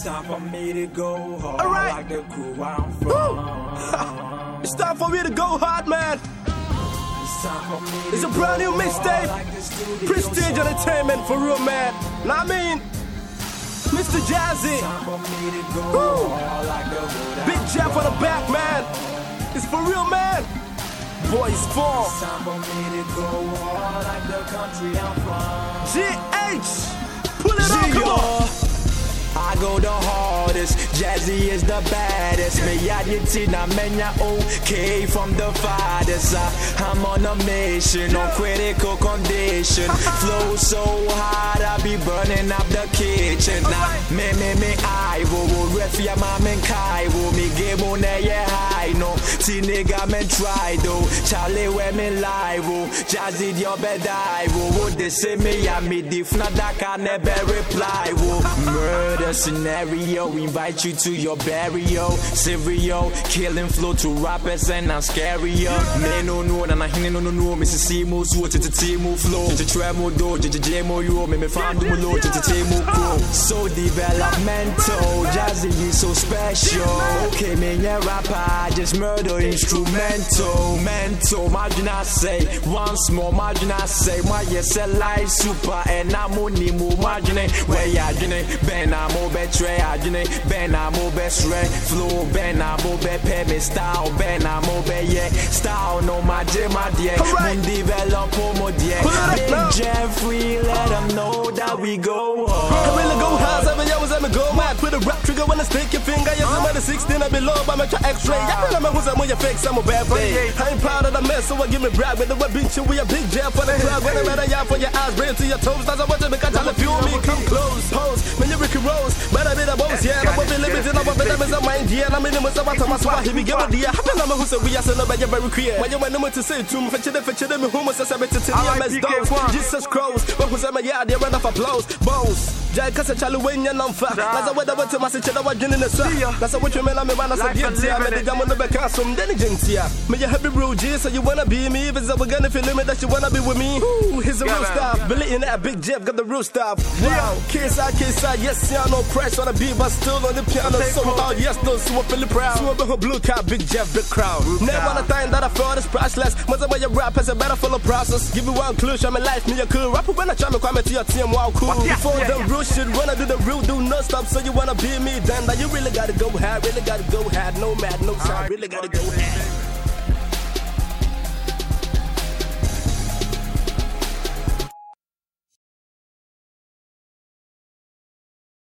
It's time for me to go hard. All right. Like the crew I'm from. It's time for me to go hard, man. It's time for me to It's a go brand new mixtape. like Prestige. Entertainment for real, man. Know what I mean? Mr. Jazzy, Time for me to go Woo. like the Big Jeff on the back, man. It's for real, man. Boys Fall, It's time for me to go hard like the country I'm from. GH. Pull it on, come on. I go Jazzy is the baddest. Me yaditi na menya okay from the fathers. I, I'm on a mission, on critical condition. Flow so hard, I be burning up the kitchen. Now, me me me I will refia ma men Nigga men try though, Charlie where me live oh. Jazzy your bed I will. Would they say me ya me diff na that can never reply oh. Murder scenario, invite you to your burial. Serial, killing flow to rappers and I'm scary. Me no no, na na hine no no no. Me see mo to to mo flow. To try mo do, to to mo yo. Me me find mo low, to to mo grow. So developmental, Jazzy is so special. Okay, me yeah rapper, just murder instrumental, mental. Imagine I say. Once more, imagine I say. My yes a life super and I'm only more imagine eh. where ya jine? Ben I'm over tray I jine? Ben I'm over stray flow ben I'm over pay me style. Ben I'm over yeah. Style no my jam my dear eh. Alright. Moon develop more dear Pull up Big. Jeffrey let them know that we go hard. really go high, seven years I'm a go mad. Put a rap when I stick your finger. Yes, I'm at the 16, I be low, but I'm at your x-ray. Yeah, I'm who's I'm your fix, I'm a bad day. I ain't proud of the mess, so I give me brag. With the web beat you, we a big jab for the crowd. When I let a yap for your eyes, brain to your toes. That's what you make a tell if you me come close. Pose, when you Ricky Rose, I did a boss, yeah. I'm a bit limited, I'm a bit of a yeah. I'm in the most of my time, so I give a dear. Happen, I'm a who's a we are celebrating very clear. When you want them to say to me, fetch it, fetch it, me who must have to me, I'm as. Jesus Cross, but who's a yeah, they run off applause. Bones, Jai Kasa Chalu, when you're non fat. That's a weather to my sister, I was in the sun. That's a what you mean, I'm a man, I said, yeah, I'm the jam on the back, some diligence, May you happy bro, G, so you wanna be me. If it's a gonna feel limit that you wanna be with me. Ooh, he's a real stuff. Billy in that big Jeff got the real stuff. Wow, kiss I kiss I, yes, yeah, no price on the beat, but still on the piano. So loud, yes, no, so I'm feeling proud. So I'm a blue car, big Jeff, big crowd. Never wanna think that I felt is priceless. Must have your rap has a better full of process. Give me one clue, show me life, me a cool rapper when I try me come to your team, wow, cool. Before the real shit, when I do the real, do no stop. So you wanna be me, then that you really gotta go hard, really gotta go hard, no mad, no side, really gotta go hard.